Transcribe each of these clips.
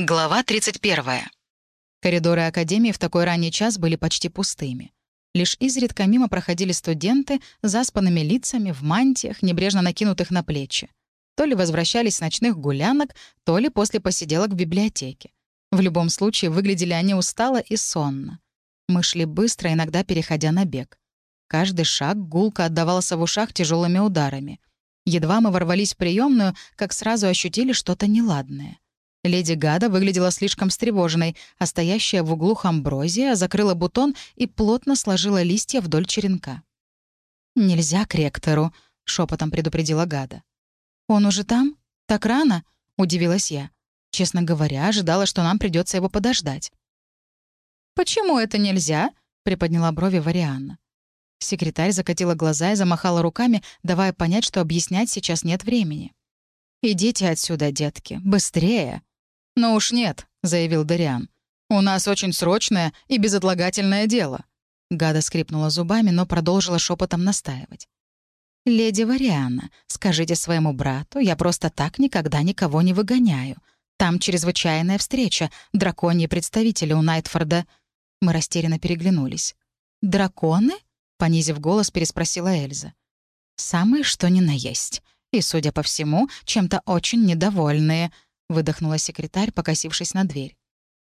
Глава 31. Коридоры Академии в такой ранний час были почти пустыми. Лишь изредка мимо проходили студенты заспанными лицами, в мантиях, небрежно накинутых на плечи. То ли возвращались с ночных гулянок, то ли после посиделок в библиотеке. В любом случае, выглядели они устало и сонно. Мы шли быстро, иногда переходя на бег. Каждый шаг гулко отдавался в ушах тяжелыми ударами. Едва мы ворвались в приемную, как сразу ощутили что-то неладное. Леди Гада выглядела слишком встревоженной, а стоящая в углу Хамброзия закрыла бутон и плотно сложила листья вдоль черенка. «Нельзя к ректору», — шепотом предупредила Гада. «Он уже там? Так рано?» — удивилась я. Честно говоря, ожидала, что нам придется его подождать. «Почему это нельзя?» — приподняла брови Варианна. Секретарь закатила глаза и замахала руками, давая понять, что объяснять сейчас нет времени. «Идите отсюда, детки, быстрее!» «Ну уж нет», — заявил Дариан. «У нас очень срочное и безотлагательное дело». Гада скрипнула зубами, но продолжила шепотом настаивать. «Леди Варианна, скажите своему брату, я просто так никогда никого не выгоняю. Там чрезвычайная встреча, драконьи представители у Найтфорда». Мы растерянно переглянулись. «Драконы?» — понизив голос, переспросила Эльза. «Самые что ни на есть. И, судя по всему, чем-то очень недовольные», — выдохнула секретарь, покосившись на дверь.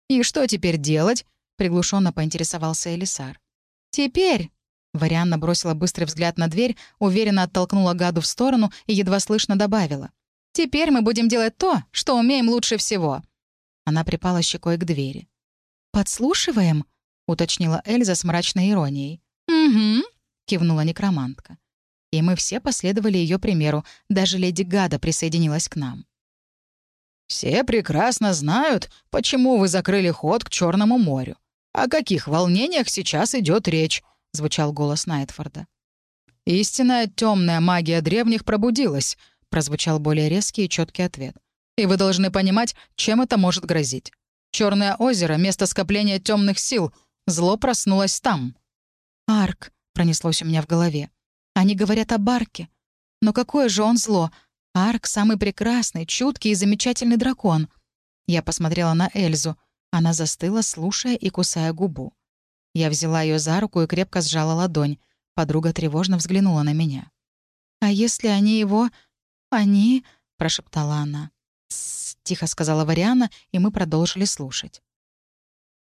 «И что теперь делать?» — приглушенно поинтересовался Элисар. «Теперь...» Варианна бросила быстрый взгляд на дверь, уверенно оттолкнула гаду в сторону и едва слышно добавила. «Теперь мы будем делать то, что умеем лучше всего». Она припала щекой к двери. «Подслушиваем?» — уточнила Эльза с мрачной иронией. «Угу», — кивнула некромантка. И мы все последовали ее примеру, даже леди Гада присоединилась к нам. «Все прекрасно знают, почему вы закрыли ход к Черному морю. О каких волнениях сейчас идет речь?» — звучал голос Найтфорда. «Истинная темная магия древних пробудилась», — прозвучал более резкий и четкий ответ. «И вы должны понимать, чем это может грозить. Черное озеро — место скопления темных сил. Зло проснулось там». «Арк», — пронеслось у меня в голове. «Они говорят о Барке. Но какое же он зло? Арк — самый прекрасный, чуткий и замечательный дракон. Я посмотрела на Эльзу. Она застыла, слушая и кусая губу. Я взяла ее за руку и крепко сжала ладонь. Подруга тревожно взглянула на меня. «А если они его... они...» — прошептала она. «Тссс», — тихо сказала Вариана, и мы продолжили слушать.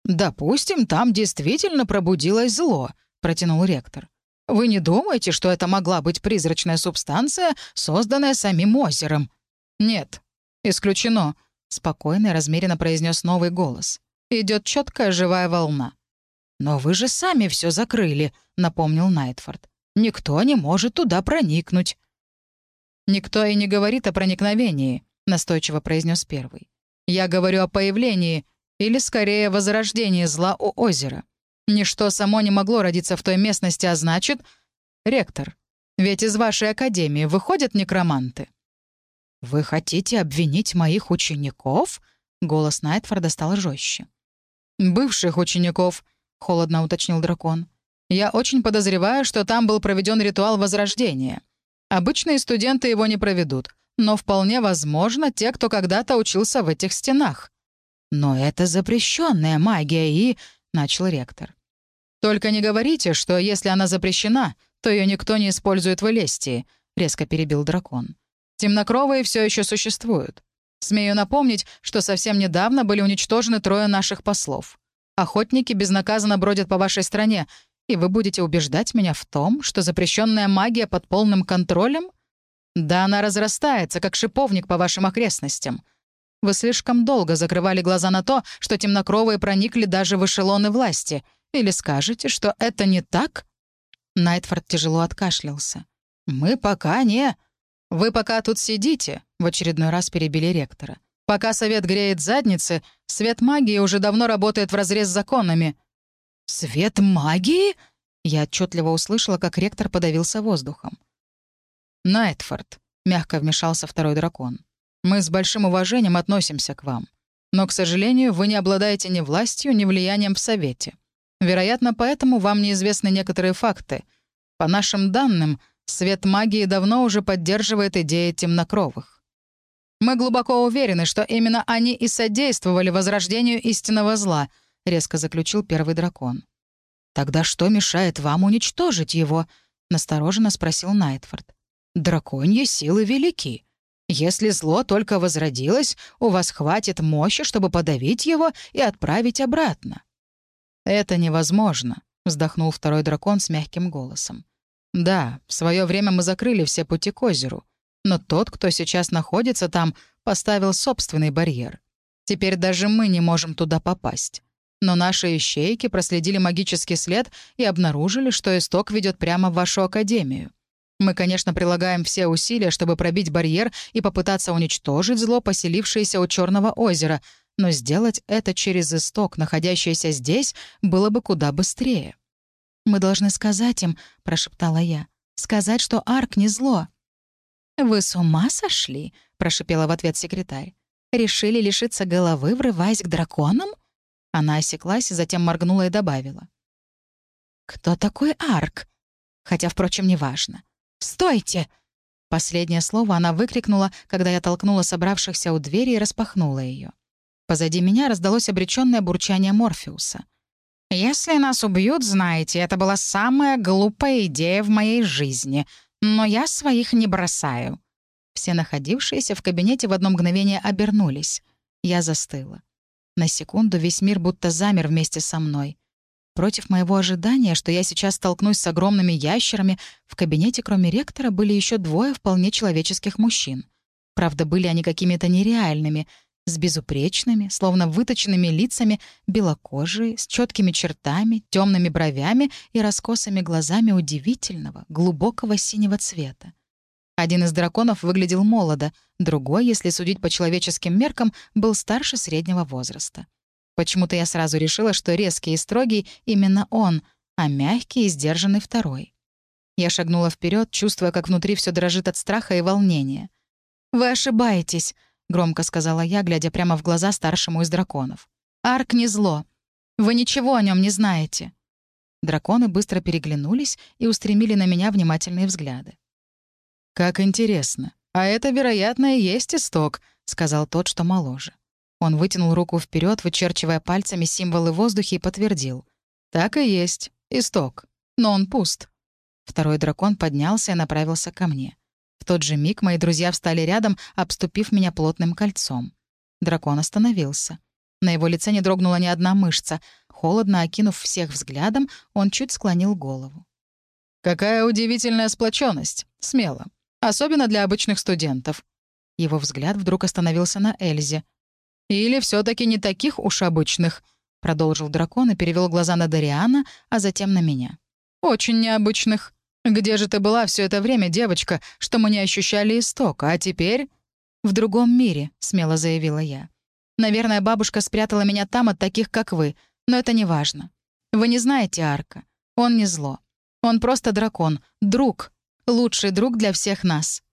«Допустим, там действительно пробудилось зло», — протянул ректор. Вы не думаете, что это могла быть призрачная субстанция, созданная самим озером? Нет, исключено, спокойно и размеренно произнес новый голос. Идет четкая живая волна. Но вы же сами все закрыли, напомнил Найтфорд. Никто не может туда проникнуть. Никто и не говорит о проникновении, настойчиво произнес первый. Я говорю о появлении, или скорее возрождении зла у озера. Ничто само не могло родиться в той местности, а значит... Ректор, ведь из вашей академии выходят некроманты. «Вы хотите обвинить моих учеников?» Голос Найтфорда стал жестче. «Бывших учеников», — холодно уточнил дракон. «Я очень подозреваю, что там был проведен ритуал Возрождения. Обычные студенты его не проведут, но вполне возможно те, кто когда-то учился в этих стенах». «Но это запрещенная магия и...» — начал ректор. «Только не говорите, что если она запрещена, то ее никто не использует в Элестии», — резко перебил дракон. «Темнокровые все еще существуют. Смею напомнить, что совсем недавно были уничтожены трое наших послов. Охотники безнаказанно бродят по вашей стране, и вы будете убеждать меня в том, что запрещенная магия под полным контролем? Да она разрастается, как шиповник по вашим окрестностям. Вы слишком долго закрывали глаза на то, что темнокровые проникли даже в эшелоны власти — или скажете, что это не так?» Найтфорд тяжело откашлялся. «Мы пока не...» «Вы пока тут сидите», — в очередной раз перебили ректора. «Пока совет греет задницы, свет магии уже давно работает вразрез с законами». «Свет магии?» Я отчетливо услышала, как ректор подавился воздухом. «Найтфорд», — мягко вмешался второй дракон, — «мы с большим уважением относимся к вам. Но, к сожалению, вы не обладаете ни властью, ни влиянием в Совете. Вероятно, поэтому вам неизвестны некоторые факты. По нашим данным, свет магии давно уже поддерживает идеи темнокровых. Мы глубоко уверены, что именно они и содействовали возрождению истинного зла», — резко заключил первый дракон. «Тогда что мешает вам уничтожить его?» — настороженно спросил Найтфорд. «Драконьи силы велики. Если зло только возродилось, у вас хватит мощи, чтобы подавить его и отправить обратно». «Это невозможно», — вздохнул второй дракон с мягким голосом. «Да, в свое время мы закрыли все пути к озеру, но тот, кто сейчас находится там, поставил собственный барьер. Теперь даже мы не можем туда попасть. Но наши ищейки проследили магический след и обнаружили, что исток ведет прямо в вашу академию. Мы, конечно, прилагаем все усилия, чтобы пробить барьер и попытаться уничтожить зло, поселившееся у Черного озера, но сделать это через исток, находящийся здесь, было бы куда быстрее. «Мы должны сказать им», — прошептала я, — «сказать, что Арк не зло». «Вы с ума сошли?» — прошипела в ответ секретарь. «Решили лишиться головы, врываясь к драконам?» Она осеклась, затем моргнула и добавила. «Кто такой Арк? Хотя, впрочем, неважно. Стойте!» Последнее слово она выкрикнула, когда я толкнула собравшихся у двери и распахнула ее. Позади меня раздалось обреченное бурчание Морфеуса. «Если нас убьют, знаете, это была самая глупая идея в моей жизни, но я своих не бросаю». Все находившиеся в кабинете в одно мгновение обернулись. Я застыла. На секунду весь мир будто замер вместе со мной. Против моего ожидания, что я сейчас столкнусь с огромными ящерами, в кабинете кроме ректора были еще двое вполне человеческих мужчин. Правда, были они какими-то нереальными, с безупречными, словно выточенными лицами, белокожие, с четкими чертами, темными бровями и раскосыми глазами удивительного, глубокого синего цвета. Один из драконов выглядел молодо, другой, если судить по человеческим меркам, был старше среднего возраста. Почему-то я сразу решила, что резкий и строгий именно он, а мягкий и сдержанный второй. Я шагнула вперед, чувствуя, как внутри все дрожит от страха и волнения. «Вы ошибаетесь», — громко сказала я, глядя прямо в глаза старшему из драконов. «Арк не зло. Вы ничего о нем не знаете». Драконы быстро переглянулись и устремили на меня внимательные взгляды. «Как интересно. А это, вероятно, и есть исток», — сказал тот, что моложе. Он вытянул руку вперед, вычерчивая пальцами символы в воздухе и подтвердил. «Так и есть. Исток. Но он пуст». Второй дракон поднялся и направился ко мне. Тот же миг мои друзья встали рядом, обступив меня плотным кольцом. Дракон остановился. На его лице не дрогнула ни одна мышца. Холодно окинув всех взглядом, он чуть склонил голову. «Какая удивительная сплоченность. Смело. Особенно для обычных студентов». Его взгляд вдруг остановился на Эльзе. «Или все таки не таких уж обычных», — продолжил дракон и перевел глаза на Дариана, а затем на меня. «Очень необычных. Где же ты была все это время, девочка, что мы не ощущали истока, а теперь...» «В другом мире», — смело заявила я. «Наверное, бабушка спрятала меня там от таких, как вы, но это не важно. Вы не знаете Арка. Он не зло. Он просто дракон, друг, Лучший друг для всех нас».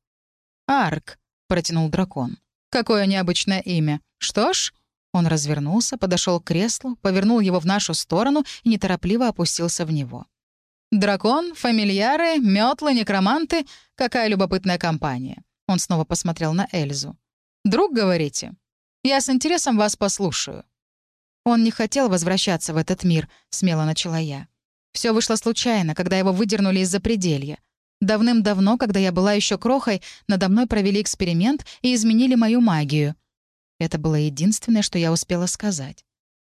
«Арк», — протянул дракон. «Какое необычное имя. Что ж...» Он развернулся, подошел к креслу, повернул его в нашу сторону и неторопливо опустился в него. «Дракон, фамильяры, метлы, некроманты — какая любопытная компания». Он снова посмотрел на Эльзу. «Друг, говорите? Я с интересом вас послушаю». «Он не хотел возвращаться в этот мир», — смело начала я. Все вышло случайно, когда его выдернули из-за пределья. Давным-давно, когда я была еще крохой, надо мной провели эксперимент и изменили мою магию. Это было единственное, что я успела сказать.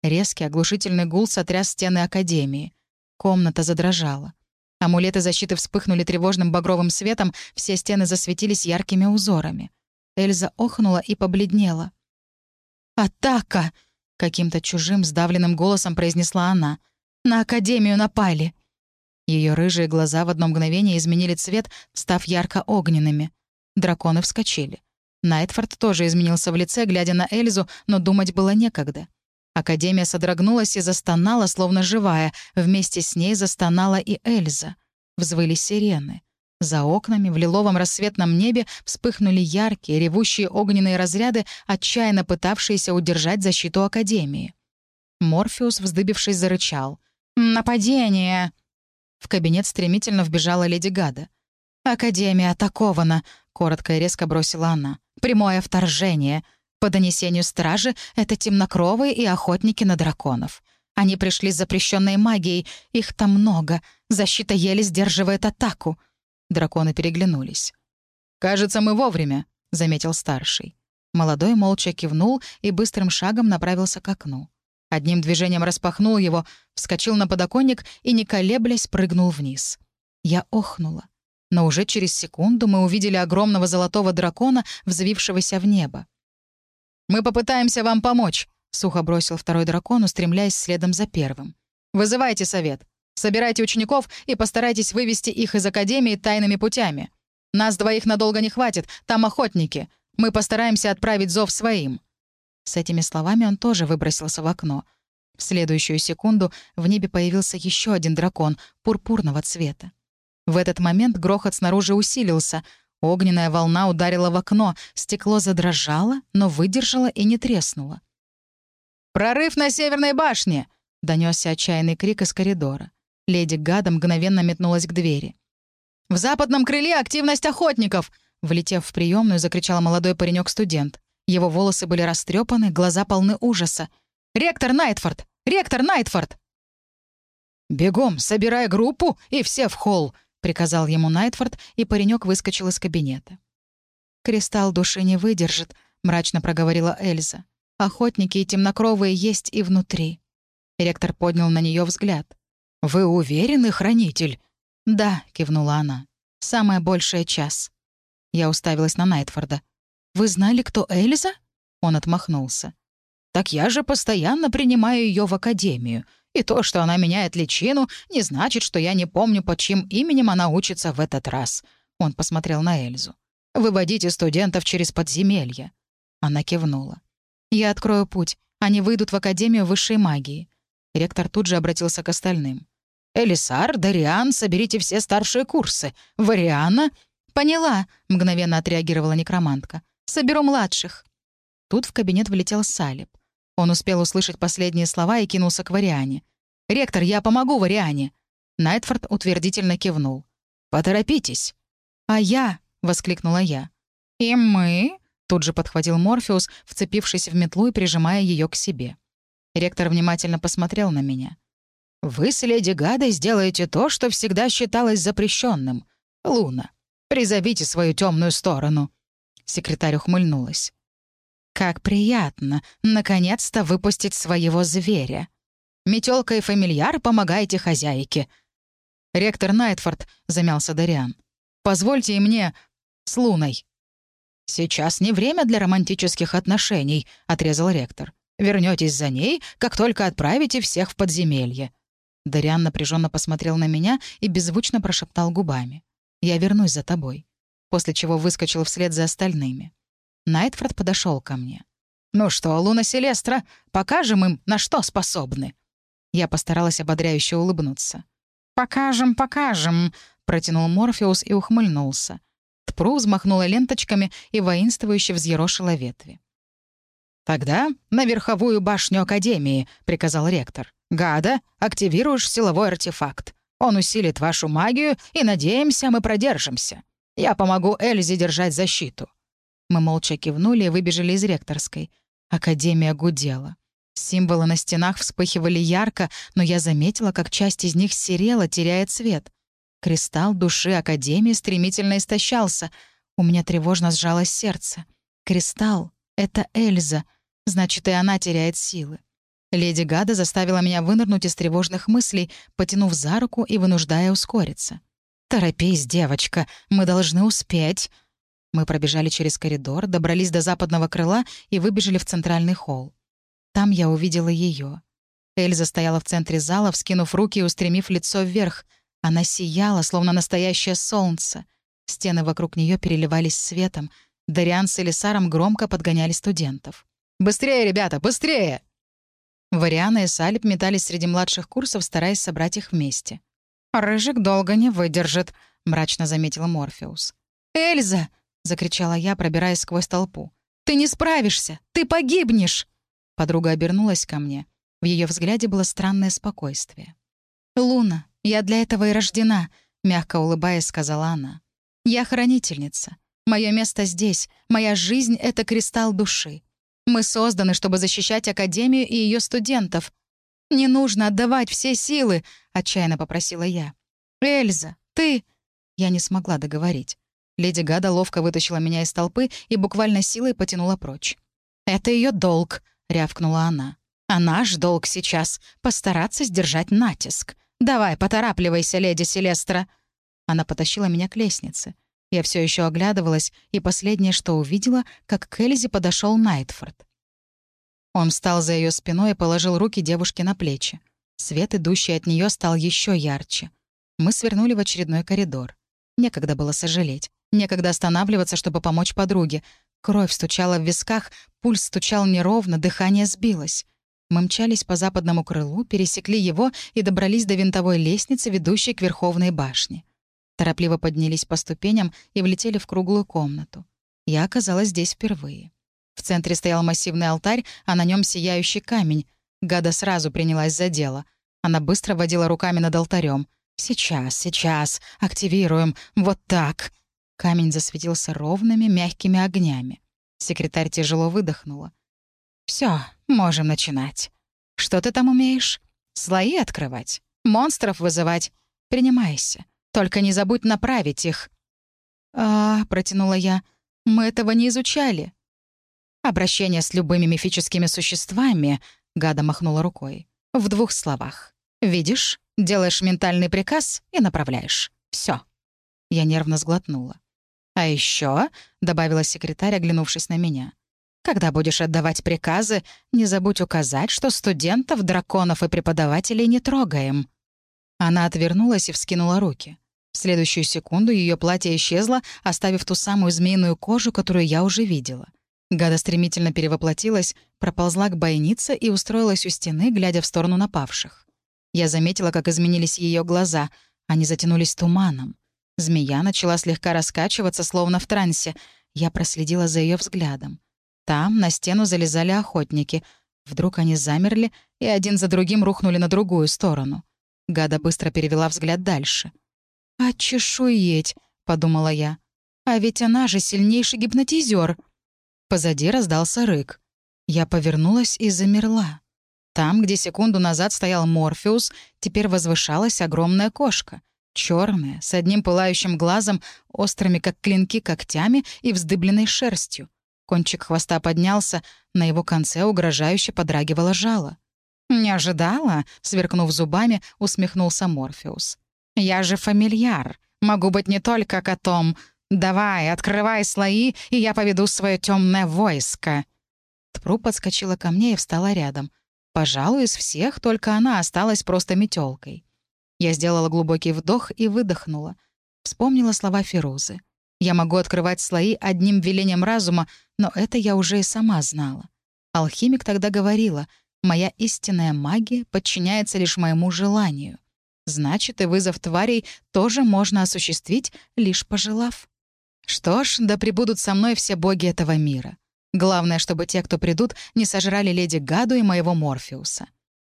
Резкий оглушительный гул сотряс стены Академии. Комната задрожала. Амулеты защиты вспыхнули тревожным багровым светом, все стены засветились яркими узорами. Эльза охнула и побледнела. «Атака!» — каким-то чужим, сдавленным голосом произнесла она. «На Академию напали!» Ее рыжие глаза в одно мгновение изменили цвет, став ярко-огненными. Драконы вскочили. Найтфорд тоже изменился в лице, глядя на Эльзу, но думать было некогда. Академия содрогнулась и застонала, словно живая. Вместе с ней застонала и Эльза. Взвыли сирены. За окнами в лиловом рассветном небе вспыхнули яркие, ревущие огненные разряды, отчаянно пытавшиеся удержать защиту Академии. Морфеус, вздыбившись, зарычал. «Нападение!» В кабинет стремительно вбежала леди Гада. «Академия атакована», — коротко и резко бросила она. прямое вторжение. По донесению стражи, это темнокровые и охотники на драконов. Они пришли с запрещенной магией, их там много. Защита еле сдерживает атаку». Драконы переглянулись. «Кажется, мы вовремя», — заметил старший. Молодой молча кивнул и быстрым шагом направился к окну. Одним движением распахнул его, вскочил на подоконник и, не колеблясь, прыгнул вниз. Я охнула. Но уже через секунду мы увидели огромного золотого дракона, взвившегося в небо. «Мы попытаемся вам помочь», — сухо бросил второй дракон, устремляясь следом за первым. «Вызывайте совет. Собирайте учеников и постарайтесь вывести их из Академии тайными путями. Нас двоих надолго не хватит, там охотники. Мы постараемся отправить зов своим». С этими словами он тоже выбросился в окно. В следующую секунду в небе появился еще один дракон пурпурного цвета. В этот момент грохот снаружи усилился. Огненная волна ударила в окно, стекло задрожало, но выдержало и не треснуло. «Прорыв на Северной башне!» — донесся отчаянный крик из коридора. Леди Гада мгновенно метнулась к двери. «В западном крыле активность охотников!» Влетев в приемную, закричал молодой паренек-студент. Его волосы были растрепаны, глаза полны ужаса. «Ректор Найтфорд! Ректор Найтфорд!» «Бегом, собирай группу и все в холл!» — приказал ему Найтфорд, и паренек выскочил из кабинета. «Кристалл души не выдержит», — мрачно проговорила Эльза. «Охотники и темнокровые есть и внутри». Ректор поднял на нее взгляд. «Вы уверены, хранитель?» «Да», — кивнула она. «Самое большее час». Я уставилась на Найтфорда. «Вы знали, кто Эльза?» Он отмахнулся. «Так я же постоянно принимаю ее в академию. И то, что она меняет личину, не значит, что я не помню, под чьим именем она учится в этот раз». Он посмотрел на Эльзу. «Выводите студентов через подземелье». Она кивнула. «Я открою путь. Они выйдут в Академию высшей магии». Ректор тут же обратился к остальным. «Элисар, Дариан, соберите все старшие курсы. Вариана...» «Поняла», — мгновенно отреагировала некромантка. «Соберу младших». Тут в кабинет влетел Салиб. Он успел услышать последние слова и кинулся к Вариане. «Ректор, я помогу Вариане!» Найтфорд утвердительно кивнул. «Поторопитесь!» «А я!» — воскликнула я. «И мы?» — тут же подхватил Морфеус, вцепившись в метлу и прижимая ее к себе. Ректор внимательно посмотрел на меня. Вы с леди Гадой сделаете то, что всегда считалось запрещенным. Луна, призовите свою темную сторону». Секретарь ухмыльнулась. «Как приятно, наконец-то выпустить своего зверя. Метелка и фамильяр, помогайте хозяйке». «Ректор Найтфорд», — замялся Дариан. «Позвольте и мне с Луной». «Сейчас не время для романтических отношений», — отрезал ректор. Вернетесь за ней, как только отправите всех в подземелье». Дариан напряженно посмотрел на меня и беззвучно прошептал губами. «Я вернусь за тобой», после чего выскочил вслед за остальными. Найтфорд подошел ко мне. «Ну что, Луна Селестра, покажем им, на что способны». Я постаралась ободряюще улыбнуться. «Покажем, покажем», — протянул Морфеус и ухмыльнулся. Тпру взмахнула ленточками и воинствующе взъерошила ветви. «Тогда на верховую башню Академии», — приказал ректор. «Гада, активируешь силовой артефакт. Он усилит вашу магию, и, надеемся, мы продержимся. Я помогу Эльзе держать защиту». Мы молча кивнули и выбежали из ректорской. Академия гудела. Символы на стенах вспыхивали ярко, но я заметила, как часть из них серела, теряя цвет. Кристалл души Академии стремительно истощался. У меня тревожно сжалось сердце. Кристалл — это Эльза, значит, и она теряет силы. Леди Гада заставила меня вынырнуть из тревожных мыслей, потянув за руку и вынуждая ускориться. «Торопись, девочка, мы должны успеть!» Мы пробежали через коридор, добрались до западного крыла и выбежали в центральный холл. Там я увидела ее. Эльза стояла в центре зала, вскинув руки и устремив лицо вверх. Она сияла, словно настоящее солнце. Стены вокруг нее переливались светом. Дариан с Элисаром громко подгоняли студентов. «Быстрее, ребята, быстрее!» Вариана и Салип метались среди младших курсов, стараясь собрать их вместе. «Рыжик долго не выдержит», — мрачно заметила Морфеус. «Эльза!» — закричала я, пробираясь сквозь толпу. «Ты не справишься! Ты погибнешь!» Подруга обернулась ко мне. В ее взгляде было странное спокойствие. «Луна, я для этого и рождена», — мягко улыбаясь, сказала она. «Я хранительница. Мое место здесь, моя жизнь — это кристалл души. Мы созданы, чтобы защищать Академию и ее студентов. Не нужно отдавать все силы, — отчаянно попросила я. «Эльза, ты...» Я не смогла договорить. Леди Гада ловко вытащила меня из толпы и буквально силой потянула прочь. «Это ее долг», — рявкнула она. «А наш долг сейчас — постараться сдержать натиск. Давай, поторапливайся, леди Селестра». Она потащила меня к лестнице. Я все еще оглядывалась, и последнее, что увидела, как к Эльзе подошел Найтфорд. Он встал за ее спиной и положил руки девушке на плечи. Свет, идущий от нее, стал еще ярче. Мы свернули в очередной коридор. Некогда было сожалеть. Некогда останавливаться, чтобы помочь подруге. Кровь стучала в висках, пульс стучал неровно, дыхание сбилось. Мы мчались по западному крылу, пересекли его и добрались до винтовой лестницы, ведущей к Верховной башне. Торопливо поднялись по ступеням и влетели в круглую комнату. Я оказалась здесь впервые. В центре стоял массивный алтарь, а на нем сияющий камень. Гада сразу принялась за дело. Она быстро водила руками над алтарем. «Сейчас, сейчас. Активируем. Вот так». Камень засветился ровными, мягкими огнями. Секретарь тяжело выдохнула. Все, можем начинать. Что ты там умеешь? Слои открывать? Монстров вызывать? Принимайся. Только не забудь направить их». «А, — протянула я, — мы этого не изучали». «Обращение с любыми мифическими существами», — Гада махнула рукой, — «в двух словах. Видишь, делаешь ментальный приказ и направляешь. Все. Я нервно сглотнула. «А еще, добавила секретарь, оглянувшись на меня, «когда будешь отдавать приказы, не забудь указать, что студентов, драконов и преподавателей не трогаем». Она отвернулась и вскинула руки. В следующую секунду ее платье исчезло, оставив ту самую змеиную кожу, которую я уже видела. Гада стремительно перевоплотилась, проползла к бойнице и устроилась у стены, глядя в сторону напавших. Я заметила, как изменились ее глаза. Они затянулись туманом. Змея начала слегка раскачиваться, словно в трансе. Я проследила за ее взглядом. Там на стену залезали охотники. Вдруг они замерли и один за другим рухнули на другую сторону. Гада быстро перевела взгляд дальше — «А чешуеть», — подумала я. «А ведь она же сильнейший гипнотизер. Позади раздался рык. Я повернулась и замерла. Там, где секунду назад стоял Морфеус, теперь возвышалась огромная кошка. черная, с одним пылающим глазом, острыми, как клинки, когтями и вздыбленной шерстью. Кончик хвоста поднялся, на его конце угрожающе подрагивало жало. «Не ожидала?» — сверкнув зубами, усмехнулся Морфеус. Я же фамильяр. Могу быть не только котом. Давай, открывай слои, и я поведу свое темное войско». Тпру подскочила ко мне и встала рядом. Пожалуй, из всех только она осталась просто метелкой. Я сделала глубокий вдох и выдохнула. Вспомнила слова Фирузы. Я могу открывать слои одним велением разума, но это я уже и сама знала. Алхимик тогда говорила, «Моя истинная магия подчиняется лишь моему желанию». Значит, и вызов тварей тоже можно осуществить, лишь пожелав. Что ж, да пребудут со мной все боги этого мира. Главное, чтобы те, кто придут, не сожрали леди Гаду и моего Морфеуса.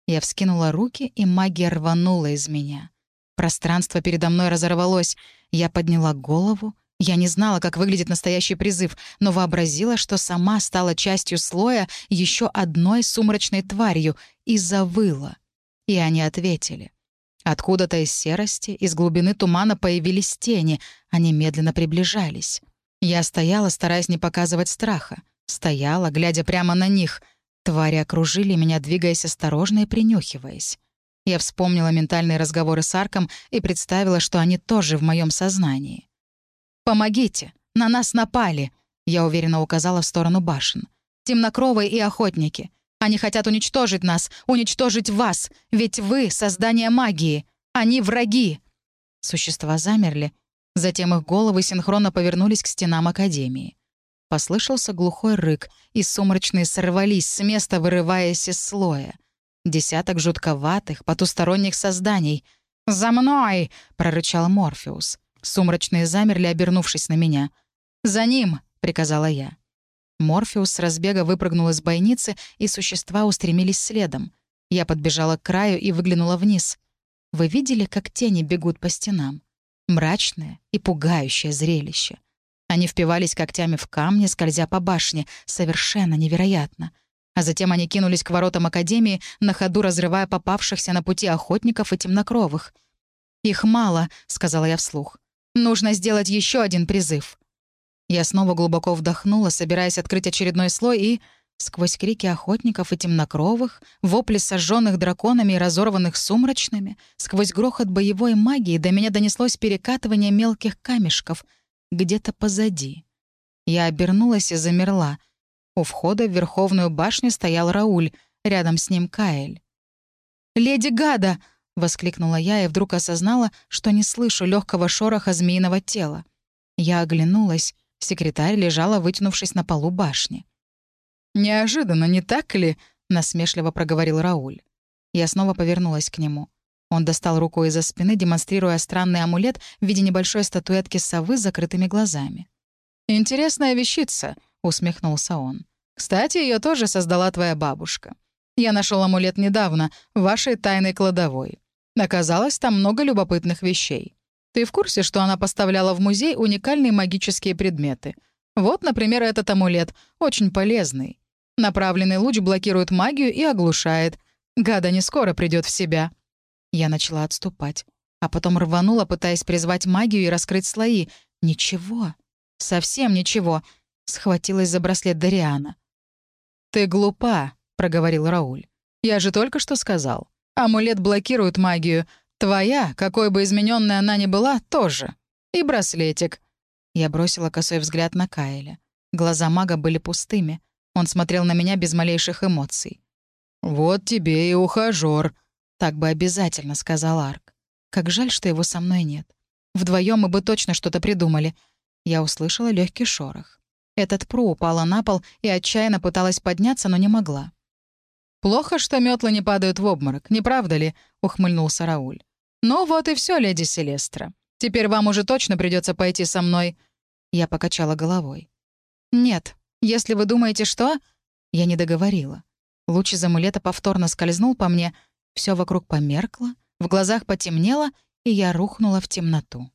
Я вскинула руки, и магия рванула из меня. Пространство передо мной разорвалось. Я подняла голову. Я не знала, как выглядит настоящий призыв, но вообразила, что сама стала частью слоя еще одной сумрачной тварью и завыла. И они ответили. Откуда-то из серости, из глубины тумана появились тени, они медленно приближались. Я стояла, стараясь не показывать страха. Стояла, глядя прямо на них. Твари окружили меня, двигаясь осторожно и принюхиваясь. Я вспомнила ментальные разговоры с Арком и представила, что они тоже в моем сознании. «Помогите! На нас напали!» Я уверенно указала в сторону башен. «Темнокровые и охотники. Они хотят уничтожить нас, уничтожить вас, ведь вы — создание магии. Они враги!» Существа замерли. Затем их головы синхронно повернулись к стенам Академии. Послышался глухой рык, и сумрачные сорвались с места, вырываясь из слоя. Десяток жутковатых, потусторонних созданий. «За мной!» — прорычал Морфеус. Сумрачные замерли, обернувшись на меня. «За ним!» — приказала я. Морфеус с разбега выпрыгнул из бойницы, и существа устремились следом. Я подбежала к краю и выглянула вниз. Вы видели, как тени бегут по стенам? Мрачное и пугающее зрелище. Они впивались когтями в камни, скользя по башне. Совершенно невероятно. А затем они кинулись к воротам Академии, на ходу разрывая попавшихся на пути охотников и темнокровых. «Их мало», — сказала я вслух. «Нужно сделать еще один призыв». Я снова глубоко вдохнула, собираясь открыть очередной слой, и... Сквозь крики охотников и темнокровых, вопли сожженных драконами и разорванных сумрачными, сквозь грохот боевой магии до меня донеслось перекатывание мелких камешков где-то позади. Я обернулась и замерла. У входа в Верховную башню стоял Рауль, рядом с ним Каэль. «Леди Гада!» — воскликнула я и вдруг осознала, что не слышу легкого шороха змеиного тела. Я оглянулась. Секретарь лежала, вытянувшись на полу башни. «Неожиданно, не так ли?» — насмешливо проговорил Рауль. Я снова повернулась к нему. Он достал руку из-за спины, демонстрируя странный амулет в виде небольшой статуэтки совы с закрытыми глазами. «Интересная вещица», — усмехнулся он. «Кстати, ее тоже создала твоя бабушка. Я нашел амулет недавно, в вашей тайной кладовой. Оказалось, там много любопытных вещей. Ты в курсе, что она поставляла в музей уникальные магические предметы? Вот, например, этот амулет, очень полезный. Направленный луч блокирует магию и оглушает. Гада не скоро придет в себя. Я начала отступать, а потом рванула, пытаясь призвать магию и раскрыть слои. Ничего. Совсем ничего. Схватилась за браслет Дариана. «Ты глупа», — проговорил Рауль. «Я же только что сказал. Амулет блокирует магию. Твоя, какой бы измененной она ни была, тоже. И браслетик». Я бросила косой взгляд на Кайля. Глаза мага были пустыми. Он смотрел на меня без малейших эмоций. «Вот тебе и ухажёр», — так бы обязательно сказал Арк. Как жаль, что его со мной нет. Вдвоем мы бы точно что-то придумали. Я услышала легкий шорох. Этот пру упала на пол и отчаянно пыталась подняться, но не могла. «Плохо, что метлы не падают в обморок, не правда ли?» — ухмыльнулся Рауль. «Ну вот и все, леди Селестра. Теперь вам уже точно придется пойти со мной». Я покачала головой. «Нет, если вы думаете, что...» Я не договорила. Луч из амулета повторно скользнул по мне, все вокруг померкло, в глазах потемнело, и я рухнула в темноту.